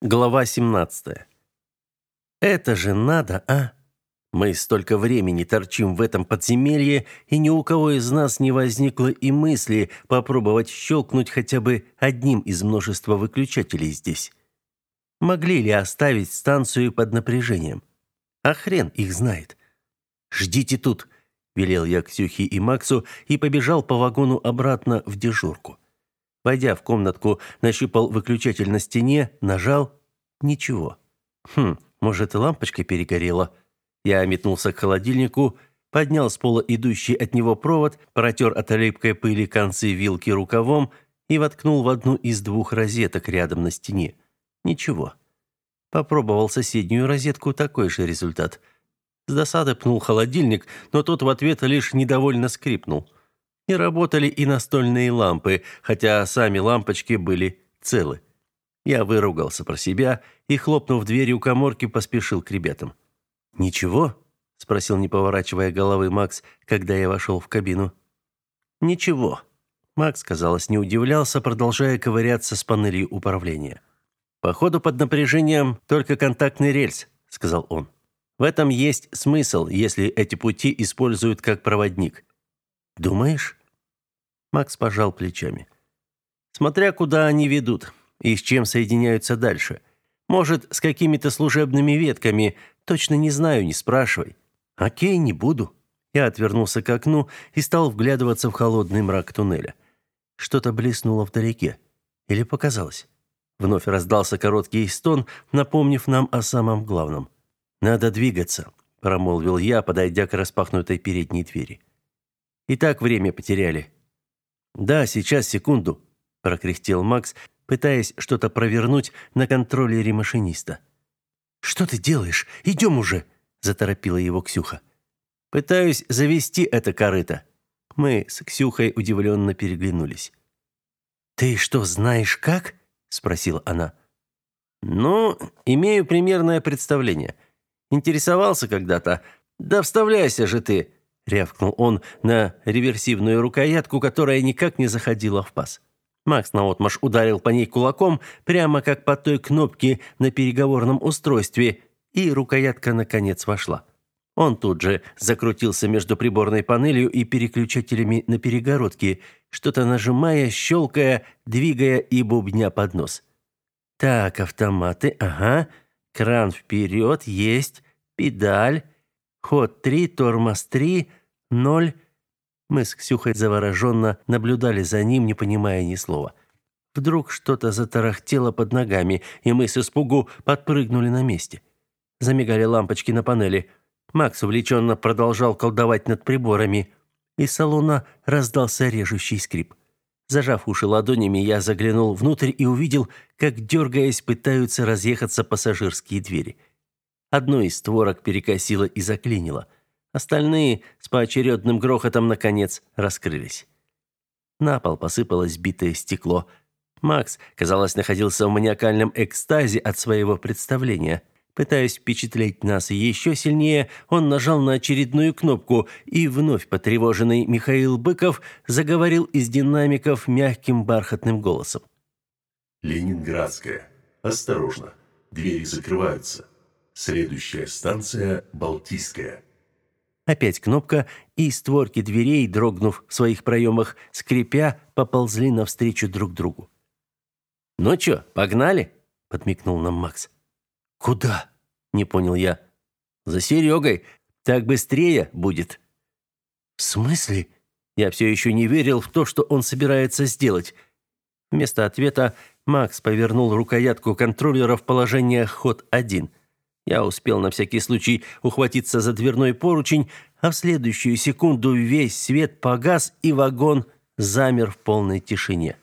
Глава 17. Это же надо, а? Мы столько времени торчим в этом подземелье, и ни у кого из нас не возникло и мысли попробовать щелкнуть хотя бы одним из множества выключателей здесь. Могли ли оставить станцию под напряжением? А хрен их знает. Ждите тут, велел я Ксюхе и Максу и побежал по вагону обратно в дежурку. Войдя в комнатку, нащупал выключатель на стене, нажал ничего. Хм, может, и лампочка перегорела. Я метнулся к холодильнику, поднял с пола идущий от него провод, протер от липкой пыли концы вилки рукавом и воткнул в одну из двух розеток рядом на стене. Ничего. Попробовал соседнюю розетку, такой же результат. С досады пнул холодильник, но тот в ответ лишь недовольно скрипнул. Не работали и настольные лампы, хотя сами лампочки были целы. Я выругался про себя и, хлопнув дверью каморки, поспешил к ребятам. «Ничего?» – спросил, не поворачивая головы Макс, когда я вошел в кабину. «Ничего». Макс, казалось, не удивлялся, продолжая ковыряться с панелью управления. «Походу, под напряжением только контактный рельс», – сказал он. «В этом есть смысл, если эти пути используют как проводник». «Думаешь?» Макс пожал плечами. Смотря куда они ведут и с чем соединяются дальше. Может, с какими-то служебными ветками, точно не знаю, не спрашивай. О'кей, не буду. Я отвернулся к окну и стал вглядываться в холодный мрак туннеля. Что-то блеснуло вдалеке. Или показалось? Вновь раздался короткий стон, напомнив нам о самом главном. «Надо двигаться», — промолвил я, подойдя к распахнутой передней двери. «И так время потеряли. «Да, сейчас, секунду», – прокряхтел Макс, пытаясь что-то провернуть на контроллере машиниста. «Что ты делаешь? Идем уже!» – заторопила его Ксюха. «Пытаюсь завести это корыто». Мы с Ксюхой удивленно переглянулись. «Ты что, знаешь как?» – спросила она. «Ну, имею примерное представление. Интересовался когда-то. Да вставляйся же ты!» Рявкнул он на реверсивную рукоятку, которая никак не заходила в паз. Макс наотмашь ударил по ней кулаком, прямо как по той кнопке на переговорном устройстве, и рукоятка наконец вошла. Он тут же закрутился между приборной панелью и переключателями на перегородке, что-то нажимая, щелкая, двигая и бубня под нос. Так, автоматы, ага. Кран вперед, есть. Педаль. Ход 3, тормоз 3, Ноль. Мы с Ксюхой завороженно наблюдали за ним, не понимая ни слова. Вдруг что-то затарахтело под ногами, и мы с испугу подпрыгнули на месте. Замигали лампочки на панели. Макс увлеченно продолжал колдовать над приборами. Из салона раздался режущий скрип. Зажав уши ладонями, я заглянул внутрь и увидел, как, дергаясь, пытаются разъехаться пассажирские двери. Одну из створок перекосило и заклинило – Остальные с поочередным грохотом наконец раскрылись. На пол посыпалось битое стекло. Макс, казалось, находился в маниакальном экстазе от своего представления. Пытаясь впечатлить нас еще сильнее, он нажал на очередную кнопку, и вновь потревоженный Михаил Быков заговорил из динамиков мягким бархатным голосом. «Ленинградская. Осторожно. Двери закрываются. Следующая станция – Балтийская». Опять кнопка, и створки дверей, дрогнув в своих проемах, скрипя, поползли навстречу друг другу. «Ну чё, погнали?» — подмигнул нам Макс. «Куда?» — не понял я. «За Серегой. Так быстрее будет». «В смысле?» Я все еще не верил в то, что он собирается сделать. Вместо ответа Макс повернул рукоятку контроллера в положение ход 1. Я успел на всякий случай ухватиться за дверной поручень, а в следующую секунду весь свет погас, и вагон замер в полной тишине.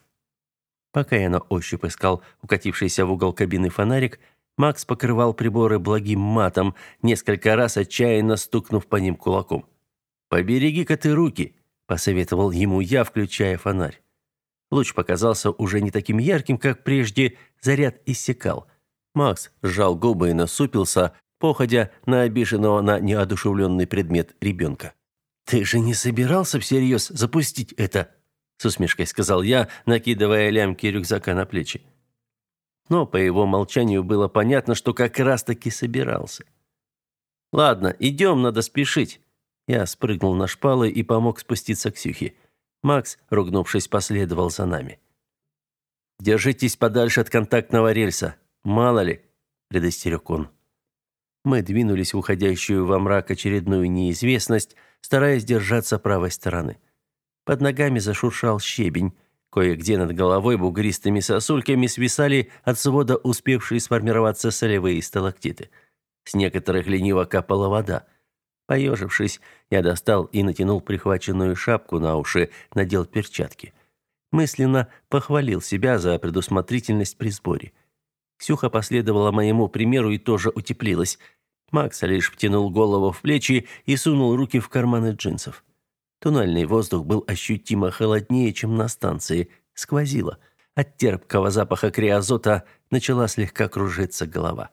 Пока я на ощупь искал укатившийся в угол кабины фонарик, Макс покрывал приборы благим матом, несколько раз отчаянно стукнув по ним кулаком. «Побереги-ка ты руки», — посоветовал ему я, включая фонарь. Луч показался уже не таким ярким, как прежде, заряд иссякал — Макс сжал губы и насупился, походя на обиженного на неодушевленный предмет ребенка. «Ты же не собирался всерьез запустить это?» с усмешкой сказал я, накидывая лямки рюкзака на плечи. но по его молчанию было понятно, что как раз-таки собирался. «Ладно, идем, надо спешить». Я спрыгнул на шпалы и помог спуститься к Сюхе. Макс, ругнувшись, последовал за нами. «Держитесь подальше от контактного рельса. Мало ли», — предостерег он. Мы двинулись в уходящую во мрак очередную неизвестность, стараясь держаться правой стороны. Под ногами зашуршал щебень. Кое-где над головой бугристыми сосульками свисали от свода успевшие сформироваться солевые сталактиты. С некоторых лениво капала вода. Поежившись, я достал и натянул прихваченную шапку на уши, надел перчатки. Мысленно похвалил себя за предусмотрительность при сборе. Ксюха последовала моему примеру и тоже утеплилась. Макс лишь втянул голову в плечи и сунул руки в карманы джинсов. Туннельный воздух был ощутимо холоднее, чем на станции. Сквозило. От терпкого запаха криозота начала слегка кружиться голова.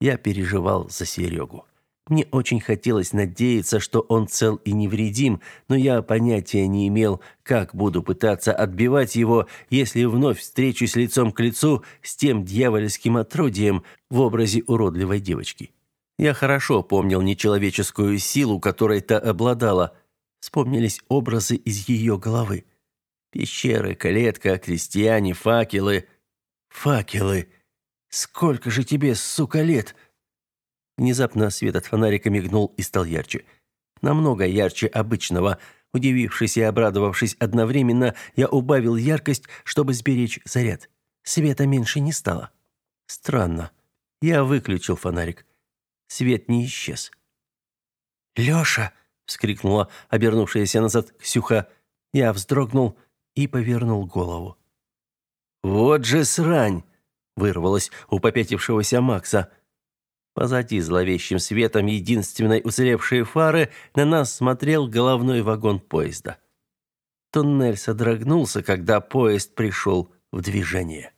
Я переживал за Серегу. Мне очень хотелось надеяться, что он цел и невредим, но я понятия не имел, как буду пытаться отбивать его, если вновь встречусь лицом к лицу с тем дьявольским отродьем в образе уродливой девочки. Я хорошо помнил нечеловеческую силу, которой та обладала. Вспомнились образы из ее головы. Пещеры, клетка, крестьяне, факелы. Факелы. Сколько же тебе, сука, лет? Внезапно свет от фонарика мигнул и стал ярче. Намного ярче обычного. Удивившись и обрадовавшись одновременно, я убавил яркость, чтобы сберечь заряд. Света меньше не стало. Странно. Я выключил фонарик. Свет не исчез. «Леша!» — вскрикнула обернувшаяся назад Ксюха. Я вздрогнул и повернул голову. «Вот же срань!» — вырвалось у попятившегося Макса. Позади зловещим светом единственной уцелевшей фары на нас смотрел головной вагон поезда. Туннель содрогнулся, когда поезд пришел в движение.